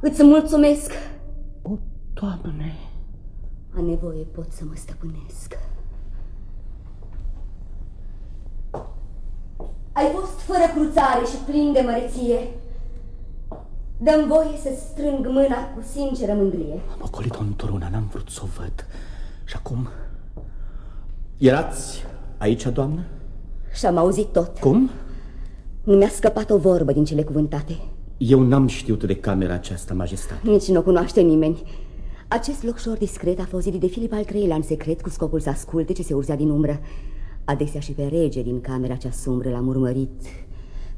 Îți mulțumesc. O, Doamne! A nevoie pot să mă stăpânesc. Ai fost fără cruțare și plin de măreție. Dăm voie să strâng mâna cu sinceră mândrie. Am ocolit-o într-una, n-am vrut să o văd. Și acum... Erați aici, doamnă? Și-am auzit tot. Cum? Nu mi-a scăpat o vorbă din cele cuvântate. Eu n-am știut de camera aceasta, majestate. Nici nu o cunoaște nimeni. Acest locșor discret a fost zidit de Filip al III-lea în secret cu scopul să asculte ce se urzea din umbră. Adesea și pe rege din camera cea sumbră l-am urmărit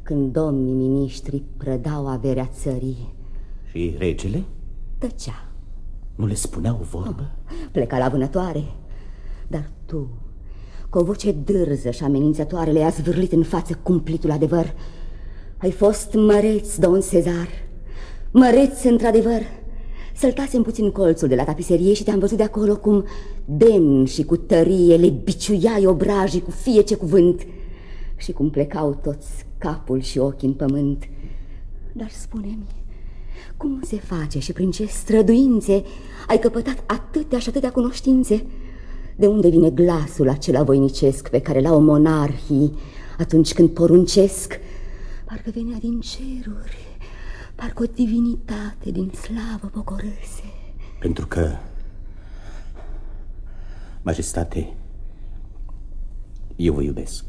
când domnii miniștri prădau averea țării. Și regele? Tăcea. Nu le spunea o vorbă? Oh, pleca la vânătoare. Dar tu, cu o voce dârză și amenințătoare, le-ai zvârlit în față cumplitul adevăr. Ai fost măreț, domn Cezar. Măreț, într-adevăr. Săltasem puțin colțul de la tapiserie și te-am văzut de acolo cum demn și cu tărie le biciuiai obrajii cu fie ce cuvânt și cum plecau toți capul și ochii în pământ. Dar spune-mi, cum se face și prin ce străduințe ai căpătat atâtea și atâtea cunoștințe? De unde vine glasul acela voinicesc pe care l-au monarhii atunci când poruncesc? Parcă venea din ceruri, parcă o divinitate din slavă pocorâse. Pentru că, majestate, eu vă iubesc.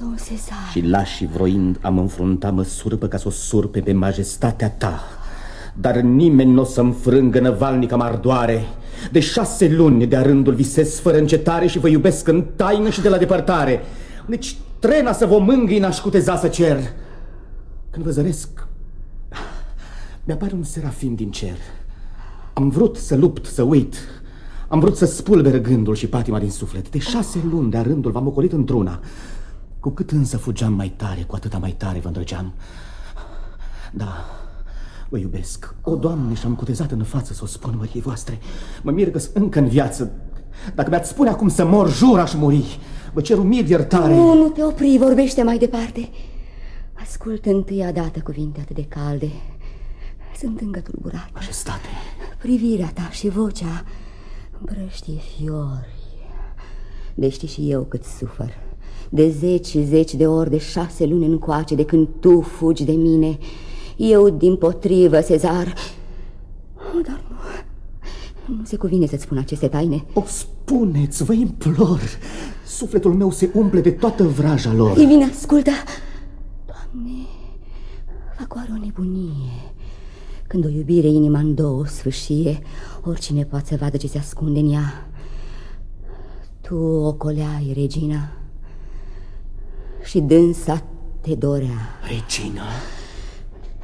Domn Cezar. Și lași vroind am înfruntat măsură ca să o surpe pe majestatea ta. Dar nimeni nu o să-mi frângă năvalnica mardoare. De șase luni de-a rândul visez fără încetare și vă iubesc în taină și de la depărtare. Deci trena să vă mângâi n-aș cuteza să cer. Când vă zăresc, mi-apare un serafim din cer. Am vrut să lupt, să uit. Am vrut să spulber gândul și patima din suflet. De șase luni de-a rândul v-am ocolit într-una. Cu cât însă fugeam mai tare, cu atâta mai tare vă îndrăgeam. Da, vă iubesc. O, Doamne, și-am cutezat în față să o spun măriei voastre. Mă mir că încă în viață. Dacă mi-ați spune acum să mor, jur aș muri. Vă cer umil iertare. Nu, nu te opri, vorbește mai departe. Ascultă întâia dată cuvinte atât de calde. Sunt încă tulburat. Majestate. Privirea ta și vocea împrăștie fiori. De știi și eu cât sufăr de zeci și zeci de ori, de șase luni încoace, de când tu fugi de mine. Eu, din potrivă, Cezar... Oh, dar nu... Nu se cuvine să-ți spun aceste taine. O spuneți, vă implor. Sufletul meu se umple de toată vraja lor. Ei bine, ascultă. Doamne, fac oare o nebunie. Când o iubire inima în două sfârșie, oricine poate să vadă ce se ascunde în ea. Tu o coleai, regina, și dânsa te dorea. Regina?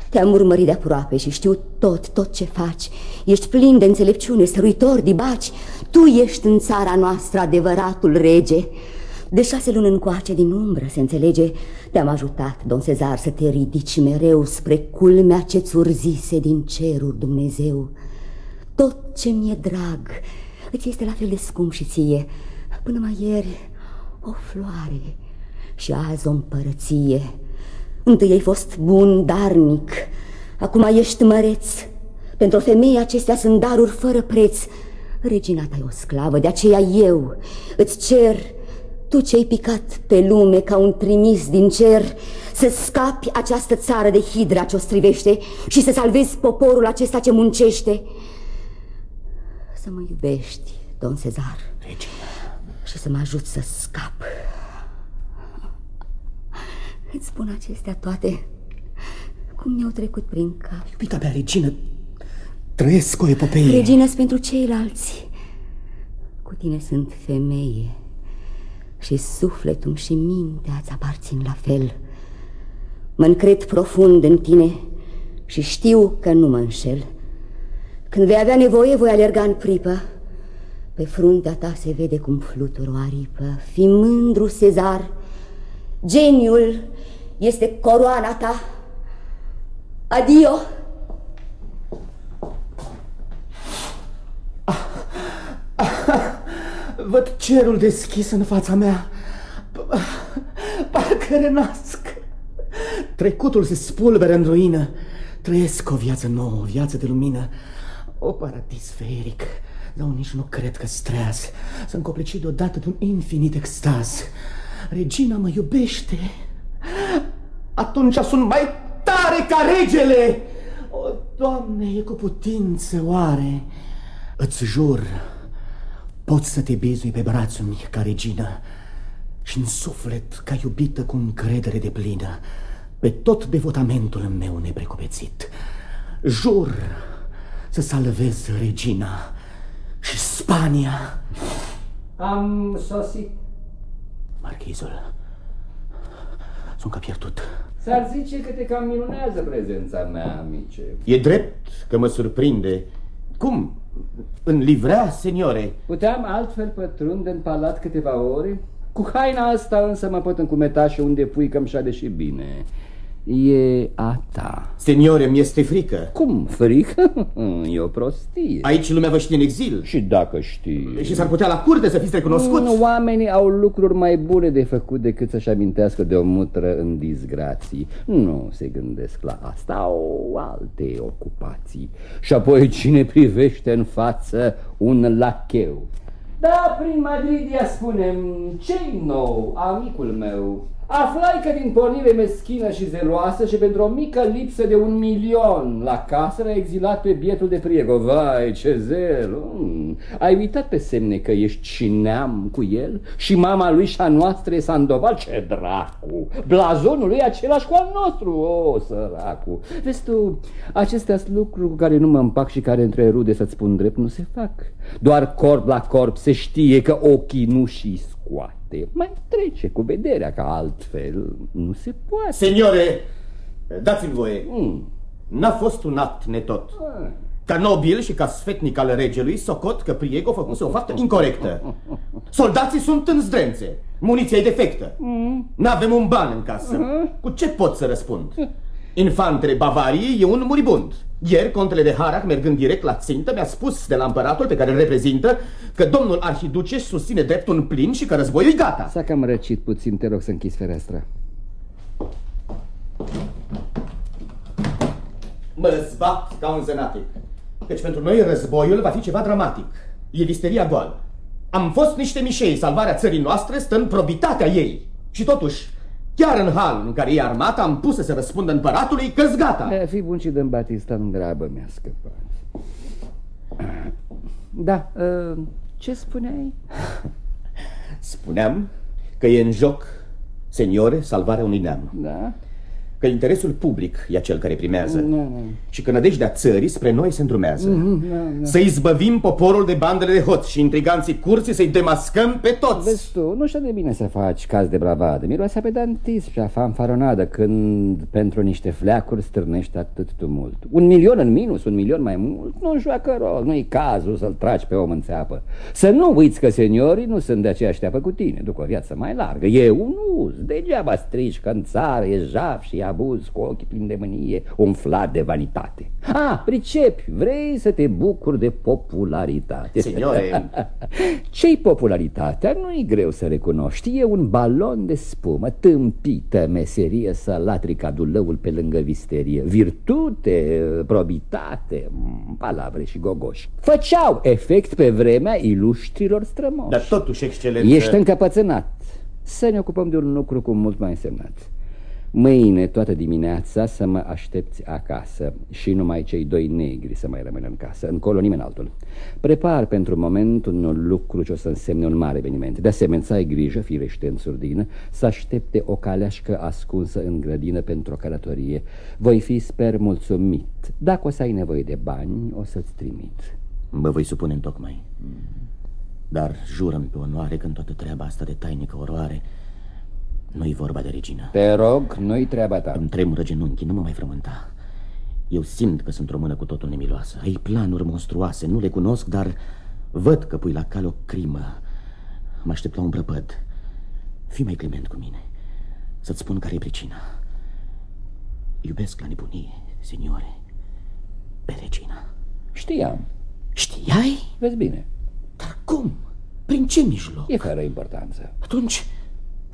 Te-am urmărit de aproape și știu tot, tot ce faci. Ești plin de înțelepciune, săruitor, dibaci. Tu ești în țara noastră adevăratul rege. De șase luni încoace din umbră, se înțelege, te-am ajutat, don Cezar, să te ridici mereu spre culmea ce-ți urzise din ceruri Dumnezeu. Tot ce mi-e drag îți este la fel de scump și ție. Până mai ieri, o floare, și azi o împărăție. Întâi ai fost bun, darnic, acum ești măreț. Pentru o femeie acestea sunt daruri fără preț. Regina ta e o sclavă, de aceea eu îți cer, tu ce-ai picat pe lume ca un trimis din cer, să scapi această țară de hidra ce o strivește și să salvezi poporul acesta ce muncește. Să mă iubești, don Cezar, Regina. și să mă ajut să scap. Îți spun acestea toate cum mi-au trecut prin cap. Iubita mea, regină, trăiesc o epopeie. Regină pentru ceilalți. Cu tine sunt femeie și sufletul și mintea îți aparțin la fel. Mă încred profund în tine și știu că nu mă înșel. Când vei avea nevoie, voi alerga în pripă. Pe fruntea ta se vede cum flutură o aripă. Fi mândru, Cezar, geniul este coroana ta. Adio! Văd cerul deschis în fața mea. Parcă renasc. Trecutul se spulberă în ruină. Trăiesc o viață nouă, o viață de lumină, o paradis feric. Dar nici nu cred că streaz Sunt coplecit deodată de un infinit extaz Regina mă iubește Atunci sunt mai tare ca regele O, Doamne, e cu putință oare Îți jur Poți să te bizui pe brațul meu ca regină și în suflet ca iubită cu încredere de plină. Pe tot devotamentul meu neprecupețit Jur să salvez regina și Spania. Am sosit. Marchizul Sunt ca pierdut. S-ar zice că te cam minunează prezența mea, amice. E drept că mă surprinde Cum? În livrea, seniore? Puteam altfel pătrunde în palat câteva ore? Cu haina asta însă mă pot încumeta și unde pui că-mi șade și bine E a ta. Seniore, mi este frică. Cum frică? E o prostie. Aici lumea vă știe în exil. Și dacă știi. Și s-ar putea la curte să fiți recunoscuți. Oamenii au lucruri mai bune de făcut decât să-și amintească de o mutră în disgrații. Nu se gândesc la asta, au alte ocupații. Și apoi cine privește în față un lacheu. Da, prin Madridia spunem, ce nou, amicul meu? Aflai că din pornire meschină și zeloasă și pentru o mică lipsă de un milion la casă l-a exilat pe bietul de Priego. Vai, ce zel! Mm. Ai uitat pe semne că ești și neam cu el? Și mama lui și a noastră e Sandoval? Ce dracu! Blazonul lui e același cu al nostru, o, săracu! Vezi tu, acestea sunt lucruri cu care nu mă împac și care între rude, să-ți spun drept, nu se fac. Doar corp la corp se știe că ochii nu și scoate poate, mai trece cu vederea, ca altfel nu se poate. Seniore, dați-mi voie. Mm. N-a fost un act netot. Ah. Ca nobil și ca sfetnic al regelui, socot că Priego făcuse o faptă incorrectă. Soldații sunt în zdrențe, muniția e defectă. Mm. N-avem un ban în casă. Mm-hmm. Cu ce pot să răspund? Infantele Bavariei e un muribund. Ieri, contele de Harach, mergând direct la țintă, mi-a spus de la împăratul pe care îl reprezintă că domnul arhiduce susține dreptul în plin și că războiul e gata. S-a cam răcit puțin, te rog să închizi fereastra. Mă zbat ca un zenatic, căci pentru noi războiul va fi ceva dramatic. E visteria goală. Am fost niște mișei, salvarea țării noastre stă în probitatea ei. Și totuși, Chiar în halul în care e armata am pus să se răspundă împăratului că gata. E, fi bun și dăm Batista în grabă mi-a scăpat. Da, ă, ce spuneai? Spuneam că e în joc, seniore, salvarea unui neam. Da? Că interesul public e cel care primează no, no. și că nădejdea țării spre noi se îndrumează. Mm -hmm, no, no. Să izbăvim poporul de bandele de hoți și intriganții curții să-i demascăm pe toți. Vezi tu, nu știu de bine să faci caz de bravadă. Miroase pedantism și a fanfaronadă când pentru niște fleacuri stârnești atât tumult. Un milion în minus, un milion mai mult, nu joacă rol, nu-i cazul să-l tragi pe om în țeapă. Să nu uiți că seniorii nu sunt de aceeași teapă cu tine, duc o viață mai largă. E un uz, degeaba strici că în țară e jaf și abuz cu ochii plini de mânie, umflat de vanitate. Ah, pricepi, vrei să te bucuri de popularitate. Signore... Ce-i popularitatea? Nu-i greu să recunoști. E un balon de spumă, tâmpită meserie să latri ca dulăul pe lângă visterie. Virtute, probitate, palavre și gogoși. Făceau efect pe vremea iluștrilor strămoși. Dar totuși, excelență... Ești încăpățânat. Să ne ocupăm de un lucru cu mult mai însemnat. Mâine toată dimineața să mă aștepți acasă și numai cei doi negri să mai rămână în casă, încolo nimeni altul. Prepar pentru moment un lucru ce o să însemne un mare eveniment. De asemenea, să ai grijă, firește în surdină, să aștepte o caleașcă ascunsă în grădină pentru o călătorie. Voi fi, sper, mulțumit. Dacă o să ai nevoie de bani, o să-ți trimit. Mă voi supune în tocmai. Dar jurăm pe onoare că în toată treaba asta de tainică oroare nu-i vorba de regină. Te rog, nu-i treaba ta. Îmi tremură genunchii, nu mă mai frământa. Eu simt că sunt română cu totul nemiloasă. Ai planuri monstruoase, nu le cunosc, dar văd că pui la cal o crimă. Mă aștept la un prăpăd. Fii mai clement cu mine. Să-ți spun care e pricina. Iubesc la nebunie, signore, pe regina. Știam. Știai? Vezi bine. Dar cum? Prin ce mijloc? E fără importanță. Atunci,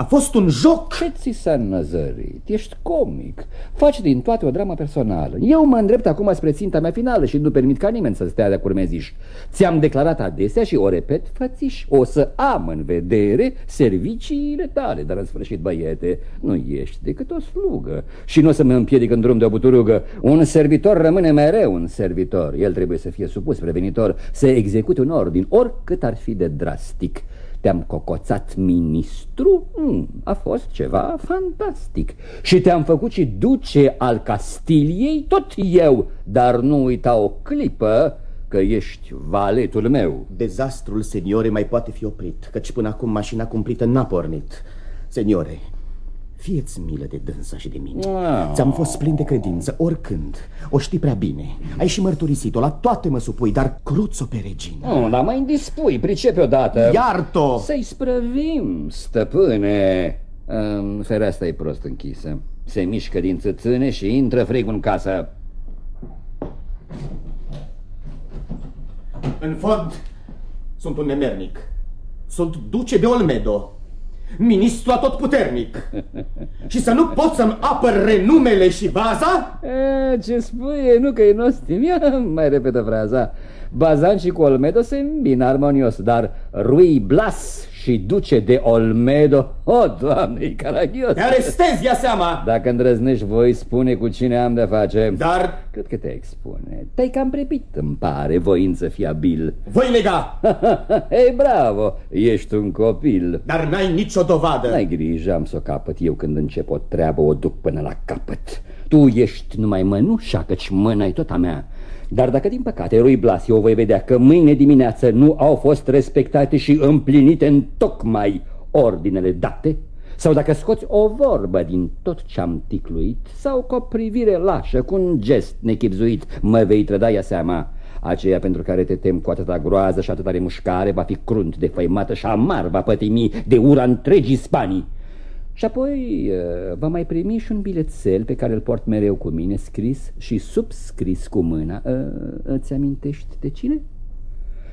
A fost un joc! Ce ți s-a năzărit? Ești comic. Faci din toate o dramă personală. Eu mă îndrept acum spre ținta mea finală și nu permit ca nimeni să stea de curmeziș. Ți-am declarat adesea și o repet fățiș. O să am în vedere serviciile tale, dar în sfârșit, băiete, nu ești decât o slugă. Și nu o să mă împiedic în drum de o buturugă. Un servitor rămâne mereu un servitor. El trebuie să fie supus prevenitor, să execute un ordin, oricât ar fi de drastic. Te-am cocoțat ministru? Mm, a fost ceva fantastic. Și te-am făcut și duce al Castiliei? Tot eu, dar nu uita o clipă că ești valetul meu. Dezastrul, seniore, mai poate fi oprit, căci până acum mașina cumplită n-a pornit. Seniore, Fieți milă de dânsa și de mine. Wow. Ți-am fost plin de credință, oricând. O știi prea bine. Ai și mărturisit-o, la toate mă supui Dar cruț-o pe regină. Nu, dar mai indispui, pricepe odată. Iartă-o! Să-i sprăvim, stăpâne. Um, Fereastra e prost închisă. Se mișcă din țâțâne și intră frigul în casă. În fond, sunt un nemernic. Sunt duce de Olmedo Ministru atotputernic. Și să nu pot să-mi apăr renumele și vaza? e, Ce spui, nu că e nostim. Ia, mai repetă fraza. Bazan și cu Olmedo se îmbină armonios Dar Rui Blas și duce de Olmedo. O, oh, doamne, e caragios. Te arestezi, ia seama. Dacă îndrăznești voi, spune cu cine am de face. Dar Cred că te expune? Te-ai cam pripit, îmi pare, voință fiabil. Voi lega Ei, bravo, ești un copil. Dar n-ai nicio dovadă. N-ai grijă, am să o capăt Eu când încep o treabă, o duc până la capăt. Tu ești numai mănușa, căci mâna e tot a mea Dar dacă din păcate, Rui Blas, eu voi vedea că mâine dimineață Nu au fost respectate și împlinite în tocmai ordinele date sau dacă scoți o vorbă din tot ce-am ticluit Sau cu o privire lașă, cu un gest nechipzuit Mă vei trăda ea seama Aceea pentru care te tem cu atâta groază și atâta remușcare Va fi crunt de făimată și amar va pătimi de ura întregii Spanii și apoi uh, va mai primi și un bilețel pe care îl port mereu cu mine, scris și subscris cu mâna. Uh, Îți amintești de cine?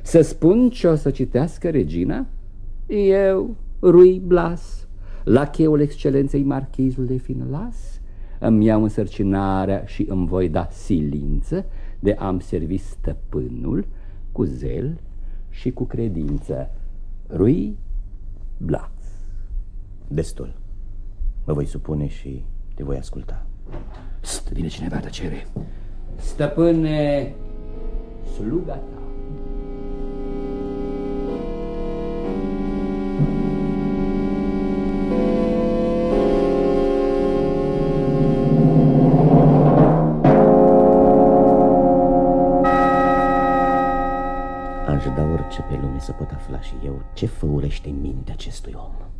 Să spun ce o să citească regina? Eu, Rui Blas, la cheul excelenței marchizul de Finlas, îmi iau însărcinarea și îmi voi da silință de am servi stăpânul cu zel și cu credință. Rui Blas. Destul Mă voi supune și te voi asculta Stă, vine cineva tăcere. Stăpâne, sluga ta. Aș da orice pe lume să pot afla și eu ce făurește în mintea acestui om.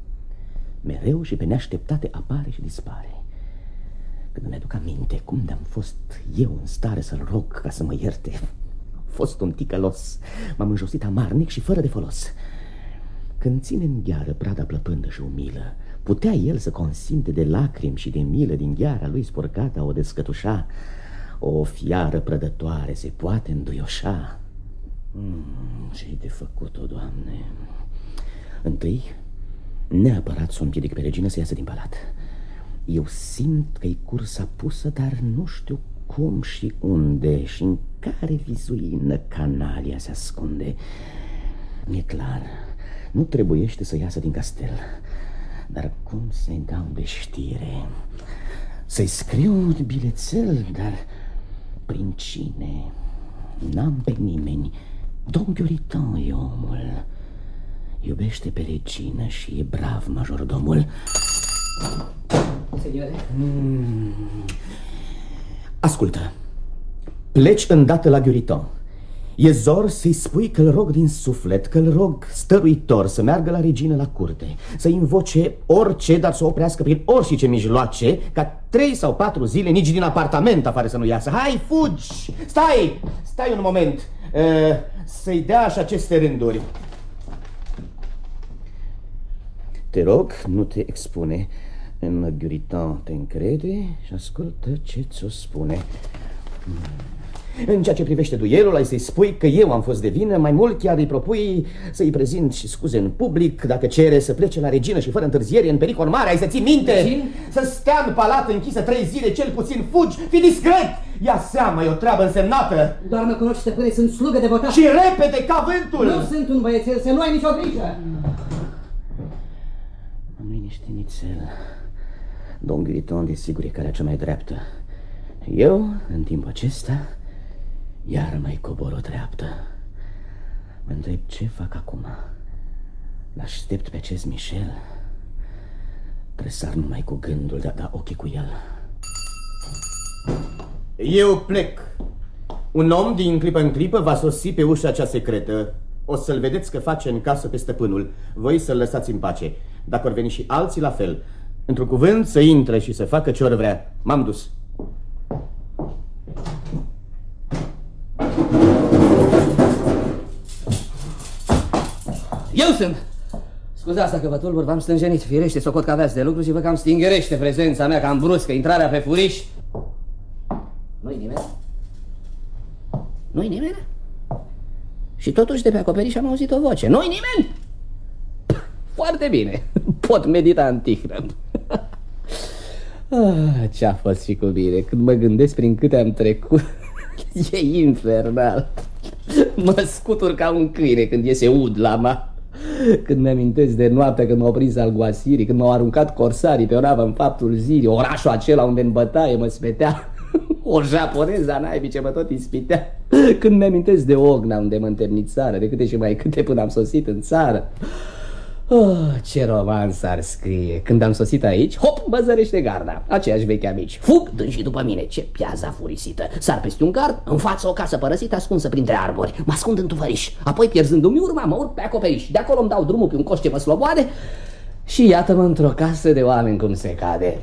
Mereu și pe neașteptate apare și dispare. Când îmi aduc aminte cum de-am fost eu în stare să-l rog ca să mă ierte, a fost un ticălos. M-am înjosit amarnic și fără de folos. Când ține în gheară prada plăpândă și umilă, putea el să consimte de lacrimi și de milă din gheara lui spurcată o descătușa. O fiară prădătoare se poate înduioșa. Mm, ce-i de făcut-o, Doamne? Întâi, neapărat să o împiedic pe regină să iasă din palat. Eu simt că-i cursa pusă, dar nu știu cum și unde și în care vizuină canalia se ascunde. E clar, nu trebuiește să iasă din castel. Dar cum să-i dau de știre? Să-i scriu un bilețel, dar prin cine? N-am pe nimeni. Domn Ghioritan e omul. Iubește pe regină și e brav majordomul. Seniore? Ascultă, pleci îndată la Ghioriton. E zor să-i spui că-l rog din suflet, că-l rog stăruitor să meargă la regină la curte, să invoce orice, dar să o oprească prin orice mijloace, ca trei sau patru zile nici din apartament afară să nu iasă. Hai, fugi! Stai! Stai un moment! Uh, Să-i dea așa aceste rânduri. Te rog, nu te expune. În Guritan te încrede și ascultă ce ți-o spune. În ceea ce privește duelul, ai să-i spui că eu am fost de vină, mai mult chiar îi propui să-i prezint și scuze în public, dacă cere să plece la regină și fără întârziere în pericol mare, ai să ții minte? Regin? Să stea în palat închisă trei zile, cel puțin fugi, fi discret! Ia seama, e o treabă însemnată! Doar mă cunoști, stăpâne, sunt slugă de votat. Și repede ca vântul! Nu sunt un băiețel, să nu ai nicio grijă. Am liniște nițel. Domn Griton, desigur, e calea cea mai dreaptă. Eu, în timpul acesta, iar mai cobor o treaptă. Mă întreb ce fac acum. L-aștept pe acest Michel. Tresar numai cu gândul de a da ochii cu el. Eu plec. Un om din clipă în clipă va sosi pe ușa cea secretă. O să-l vedeți că face în casă pe stăpânul. Voi să-l lăsați în pace. Dacă or veni și alții, la fel. Într-un cuvânt, să intre și să facă ce ori vrea. M-am dus. Eu sunt. Scuzați dacă vă tulbur, v-am stânjenit. Firește, socot că aveați de lucru și vă cam stingerește prezența mea cam bruscă, intrarea pe furiș. Nu-i nimeni? Nu-i nimeni? Și totuși de pe acoperiș am auzit o voce. Nu-i nimeni? Foarte bine. Pot medita în tihnă. Ah, Ce-a fost și cu mine? Când mă gândesc prin câte am trecut E infernal. Mă scutur ca un câine când iese ud la ma. Când mi-amintesc de noaptea când m-au prins alguasirii Când m-au aruncat corsarii pe o navă în faptul zilei Orașul acela unde în bătaie mă spetea O japoneză a naibii ce mă tot ispitea. Când mi-amintesc de Ogna unde mă întemnițară De câte și mai câte până am sosit în țară Oh, ce roman s-ar scrie. Când am sosit aici, hop, mă zărește garda. Aceiași vechi amici. Fug, dând și după mine, ce piaza furisită. Sar peste un gard, în față o casă părăsită Ascunsă printre arbori, mă ascund în tufăriș Apoi pierzându-mi urma, mă urc pe acoperiș. De acolo îmi dau drumul pe un coș ce mă sloboade Și iată-mă într-o casă de oameni cum se cade.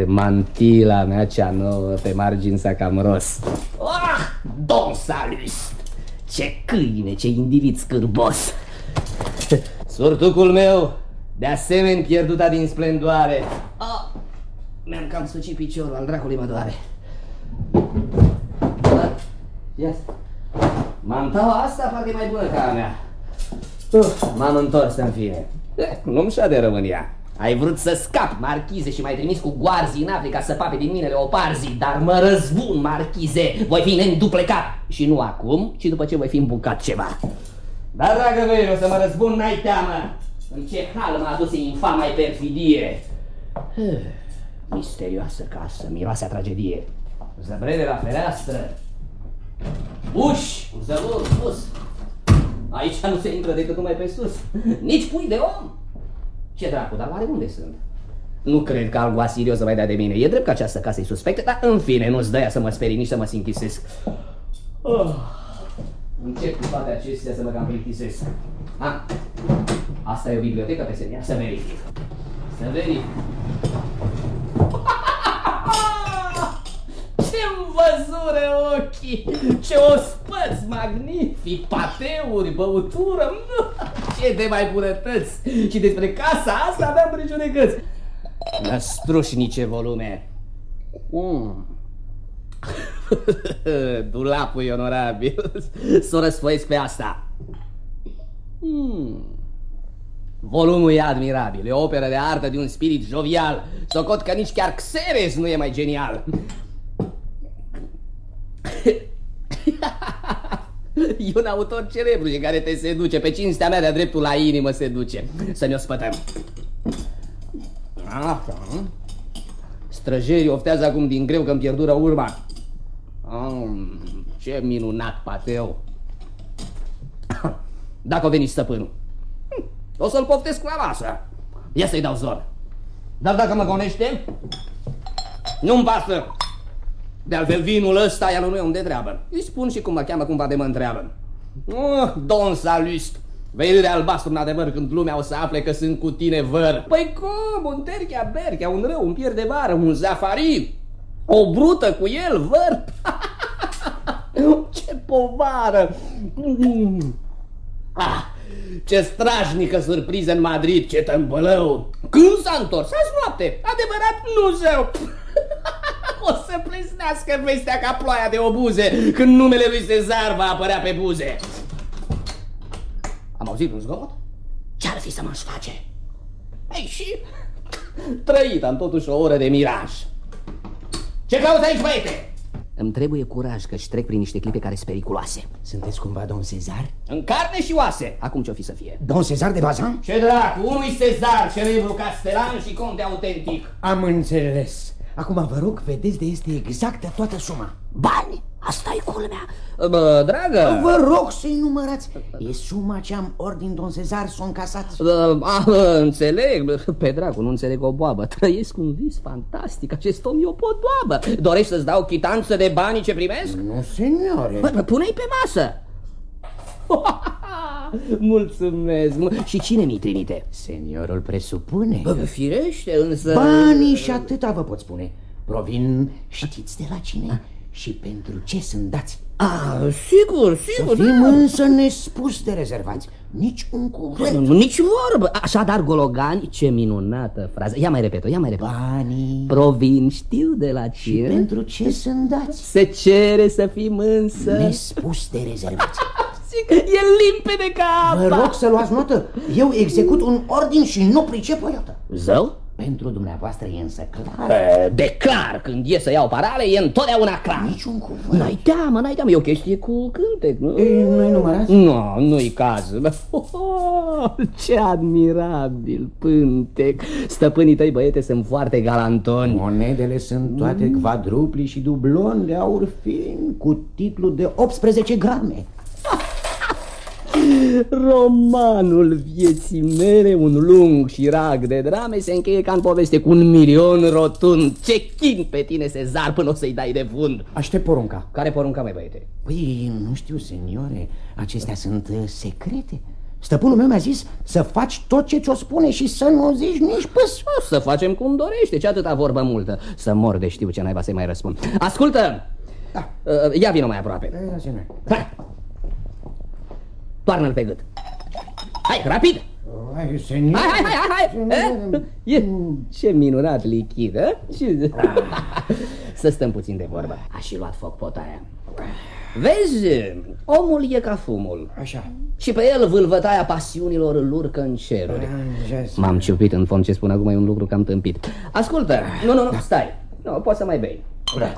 E, Mantila mea cea nouă pe margini s-a cam ros Ah, Don Salus Ce câine, ce individ scârbos Surtucul meu, de asemenea pierduta din splendoare. Ah, mi-am cam sucit piciorul, al dracului mă doare. Da, Ia. Mantaua asta parcă e mai bună ca a mea. Uh, M-am întors în fine. Eh, nu-mi de România. Ai vrut să scap, marchize, și m-ai trimis cu goarzii în Africa să pape din mine leoparzii, dar mă răzbun, marchize, voi fi neînduplecat. Și nu acum, ci după ce voi fi îmbucat ceva. Da, dragă mea, o să mă răzbun, n-ai teamă. În ce hal m-a adus infama perfidie. Eh, Misterioasă casă, miroase a tragedie. Zăbrede la fereastră. Uși, cu zăvor spus. Aici nu se intră decât numai pe sus. Nici pui de om. Ce dracu, dar oare unde sunt? Nu cred că Alguasirio o să mai dea de mine. E drept că această casă e suspectă, dar în fine nu-ți dă să mă sperii nici să mă sinchisesc. Oh. Încep cu toate acestea să mă cam plictisesc. Ah, asta e o bibliotecă pe senia, să verific. Să verific. Ce-mi văzură ochii! Ce ospăți magnific! Pateuri, băutură! Ce de mai bunătăți! Și despre casa asta aveam prejudecăți! Năstrușnice volume! Mm. Dulapul e onorabil. Să o răsfoiesc pe asta. Hmm. Volumul e admirabil, e o operă de artă de un spirit jovial. Socot că nici chiar Xeres nu e mai genial. E un autor celebru și care te seduce Pe cinstea mea de-a dreptul la inimă se duce Să ne-o spătăm Așa Străjerii oftează acum din greu că-mi pierdură urma Oh, ce minunat pateu! Dacă o veni stăpânul, o să-l poftesc la masă. Ia să-i dau zor. Dar dacă mă gonește, nu-mi pasă. De altfel, vinul ăsta ea nu e unde treabă. Îi spun și cum mă cheamă, cumva de mă întreabă. Oh, Don Salust, vei râde albastru în adevăr când lumea o să afle că sunt cu tine văr. Păi cum? Un terchea berchea, un rău, un pier de vară, un zafari, o brută cu el, văr. Ce povară! Ah, ce strașnică surpriză în Madrid, ce tâmbălău! Când s-a întors? Azi noapte, adevărat nu zeu! O să plesnească vestea ca ploaia de obuze Când numele lui Cezar va apărea pe buze Am auzit un zgomot? Ce-ar fi să mă face? Ei, și trăit am totuși o oră de miraj Ce cauți aici, băiete? Îmi trebuie curaj că-și trec prin niște clipe care sunt periculoase Sunteți cumva domn Cezar? În carne și oase Acum ce-o fi să fie? Domn Cezar de Bazan? Ce dracu, unui Cezar, celebru castelan și conte autentic Am înțeles Acum vă rog, vedeți de este exactă toată suma Bani? Asta e culmea. Bă, dragă! Vă rog să-i numărați. E suma ce am ordin, domn Cezar, să o încasați A, înțeleg, pe dracu, nu înțeleg o boabă. Trăiesc un vis fantastic, acest om e o podoabă. Dorești să-ți dau chitanță de banii ce primesc? Nu, seniore Bă, pune-i pe masă. Mulțumesc. Și cine mi trimite? Seniorul presupune. Bă, firește, însă... Banii și atâta vă pot spune. Provin, știți de la cine? Și pentru ce sunt dați? Ah, sigur, sigur Să fim însă nespus de rezervați. Nici un cuvânt. Nici vorbă. Așadar, Gologani, ce minunată frază. Ia mai repet ia mai repet Banii. Provin, știu de la Și cine. pentru ce sunt dați? Se cere să fim însă. Nespus de rezervați. E limpede ca apa. Vă rog să luați notă. Eu execut un ordin și nu pricep o iată Zău? Pentru dumneavoastră e însă clar E, De clar, când e să iau parale, e întotdeauna clar Niciun cuvânt N-ai teamă, n-ai teamă, e o chestie cu cântec, nu? Ei, Nu-i numărați? Nu, nu-i cazul. Oh, ce admirabil pântec. Stăpânii tăi băiete sunt foarte galantoni. Monedele sunt toate quadrupli și dublon de aur fin Cu titlu de 18 grame Romanul vieții mele, un lung șirag de drame, se încheie ca în poveste cu un milion rotund. Ce chin pe tine, Cezar, până o să-i dai de fund. Aștept porunca Care porunca, mai băiete? Păi, nu știu, seniore, acestea sunt uh, secrete Stăpânul meu mi-a zis să faci tot ce ți-o spune și să nu zici nici păs O să facem cum dorește, ce atâta vorbă multă. Să mor de știu ce naiba să-i mai răspund. Ascultă! Da. Uh, Ia vină mai aproape. Da, seniore. Hai! Toarnă-l pe gât. Hai, rapid! Hai, seniore Hai, hai, hai, hai, hai! Eh? E, ce minunat lichid, eh? Ce... Să stăm puțin de vorbă. A și luat foc potaia. Vezi, omul e ca fumul. Așa Și pe el vâlvătaia pasiunilor îl urcă în ceruri. Așa, M-am ciupit în fond ce spun acum e un lucru cam tâmpit. Ascultă, nu, nu, nu, stai. Nu, poți să mai bei. Da.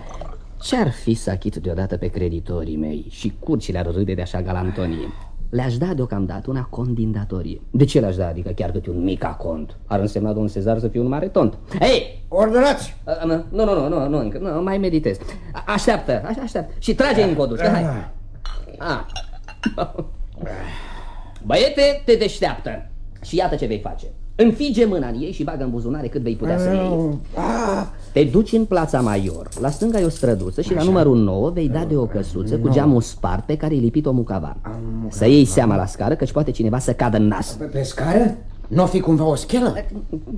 Ce-ar fi să achit deodată pe creditorii mei și curcile ar râde de așa galantonie? Le-aș da deocamdată una cont din datorie. De ce le-aș da? Adică chiar câte un mic acont. Ar însemna domnul Cezar să fie un mare tont. Hei! Ordonați A, a, Nu, nu, nu, nu, nu, încă, nu, mai meditez. A, Așteaptă, așa, așteaptă. Și trage în codul, hai. A. Băiete, te deșteaptă. Și iată ce vei face. Înfige mâna în ei și bagă în buzunare cât vei putea să iei. Te duci în plața Maior, la stânga e o străduță și la numărul 9 vei da de o căsuță cu geamul spart pe care e lipit o mucava. Să iei seama la scară căci poate cineva să cadă în nas. Pe, pe scară? Nu fi cumva o schelă?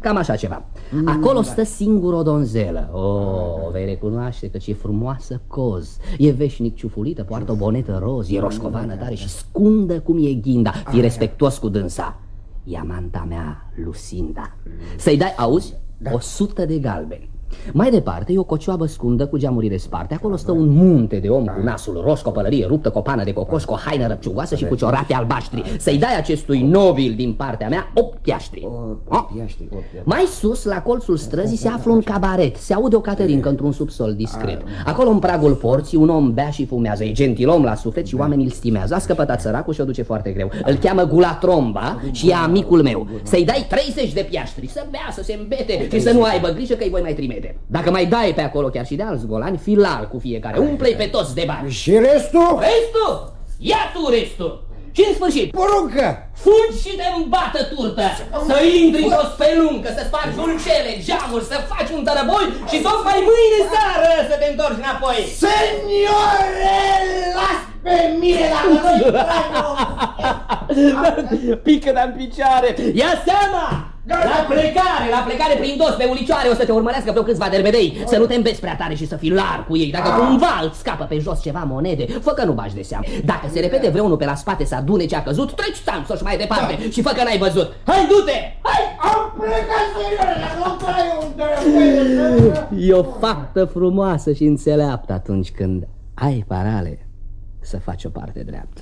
Cam așa ceva. Acolo stă singur o donzelă. Oh, vei recunoaște că e frumoasă coz. E veșnic ciufulită, poartă o bonetă roz, e roșcovană tare și scundă cum e ghinda. Fii respectuos cu dânsa. E amanta mea, Lucinda. Să-i dai, auzi, o sută de galbeni. Mai departe e o cocioabă scundă cu geamurile sparte. Acolo stă un munte de om cu nasul roș, cu o pălărie ruptă, cu o pană de cocoș, cu o haină răpciugoasă și cu ciorate albaștri. Să-i dai acestui nobil din partea mea opt piaștri. Oh. Piaștri, o piaștri. Mai sus, la colțul străzii, se află un cabaret. Se aude o caterincă într-un subsol discret. Acolo, în pragul porții, un om bea și fumează. E gentilom la suflet și oamenii îl stimează. A scăpătat săracul și o duce foarte greu. Îl cheamă Gula Tromba și e amicul meu. Să-i dai 30 de piaștri. Să bea, să se îmbete și să nu aibă grijă că îi voi mai trimite Dacă mai dai pe acolo chiar și de alți golani Filar cu fiecare, umple-i pe toți de bani Și restul? Restul? Ia tu restul! Și în sfârșit, Poruncă! Fugi și te îmbată turtă Să intri într-o speluncă Să spargi ulcele, geamuri Să faci un tărăboi Și tocmai mâine seară Să te întorci înapoi Seniore, las pe mine la noi Pică de în picioare Ia seama La plecare, la plecare prin dos pe ulicioare o să te urmărească pe câțiva derbedei. Să nu te îmbeți prea tare și să fii lar cu ei. Dacă cumva îți scapă pe jos ceva monede, fă că nu bagi de seamă. Dacă se repede vreunul pe la spate să adune ce a căzut, treci stanțoși mai departe. Și fă că n-ai văzut. Hai, du-te! Hai! Am plecat, seniore, dar nu ai unde E o faptă frumoasă și înțeleaptă atunci când ai parale să faci o parte dreaptă